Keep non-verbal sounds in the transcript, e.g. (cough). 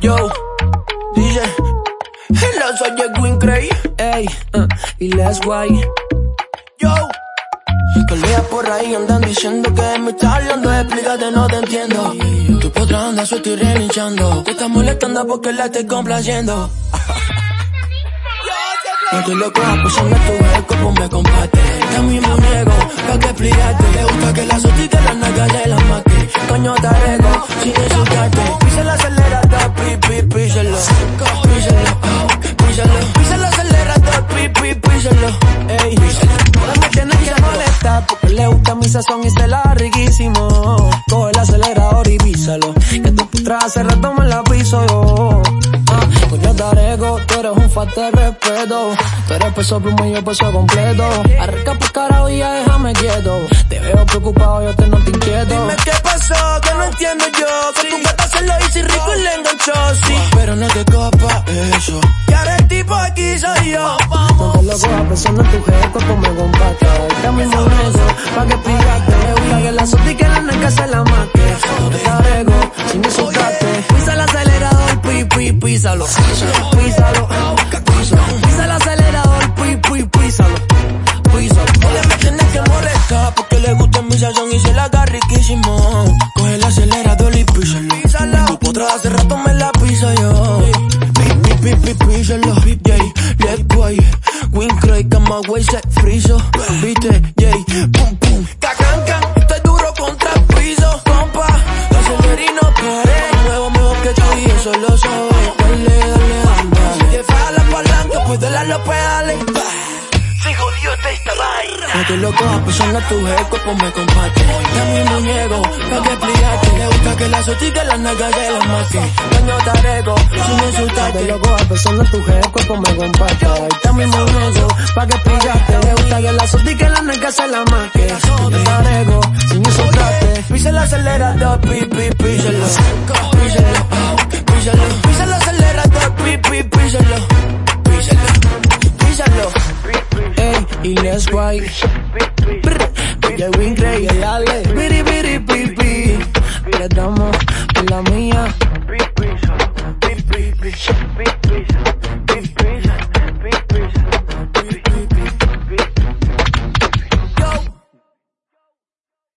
Yo, DJ, hello, soy el Queen Cray. Ey, uh, y Les Guay. Yo, colegas por ahí andan diciendo que me está hablando, explícate, no te entiendo. Tú podrás andar suelto y relinchando. Te estás molestando porque la estoy complaciendo. (laughs) No te lo cojas pensando tu el cuerpo me a mí me niego, pa' que explicarte. Te gusta que la sustituya las nalgas de la maque. Coño te arreglo, sin mi sazón y se la riquísimo. Coge el acelerador y písalo. Que tu putra hace rato me la piso yo. Ah, coño te arreglo, tú eres un falta de respeto. Tú eres peso pluma y yo peso completo. Arranca por carajo y ya déjame quieto. Te veo preocupado, yo te noto inquieto. Dime qué pasó, que no entiendo yo. Que tu gata se lo hizo y rico y le enganchó, sí. Pero no te copa eso. Y ahora el tipo aquí soy yo. No te lo cojas pensando en tu jefe, cuerpo me. Ahorita mismo eso, pa' que. Me gusta que la suerte y que la nalga se la mate. No te arreglo, sin insultarte. Pisa el acelerador, pi, pi, písalo. Písalo, písalo. Pisa el acelerador, pi, pi, písalo. Písalo. Oye, me tienes que molestar porque le gusta mi sazón y se la haga riquísimo. Coge el acelerador y písalo. Tu potra hace rato me la piso yo. Cray, Camagüey, se friso. Viste, yay, pum, pum. Cacan, can, estoy duro contra el piso. Compa, aceleré y no. Muevo mejor que tú y eso lo sabes. Dale, dale, anda. Si te falla la palanca, pues dale los pedales. Se jodió esta vaina. No te lo cojas pensando tu el cuerpo me comparte. Ya mismo niego, pa' que explicarte. Le gusta que la sueltique las nalgas de la marque. Daño te arreglo, sin No te insultarte. lo cojas pensando en tu jefe, cuerpo me compacta. Ahorita mismo eso, pa' que explicarte. Me gusta que la y que la nalga se la marque. No te arreglo, sin insultarte. Pisa el acelerador, pi, pi, písalo. Písalo, písalo. Pisa el acelerador, pi, pi, písalo. Písalo, písalo. Ey, y Les Guay. Ya Win Cray, Y dale, Biri, biri, pi, pi. le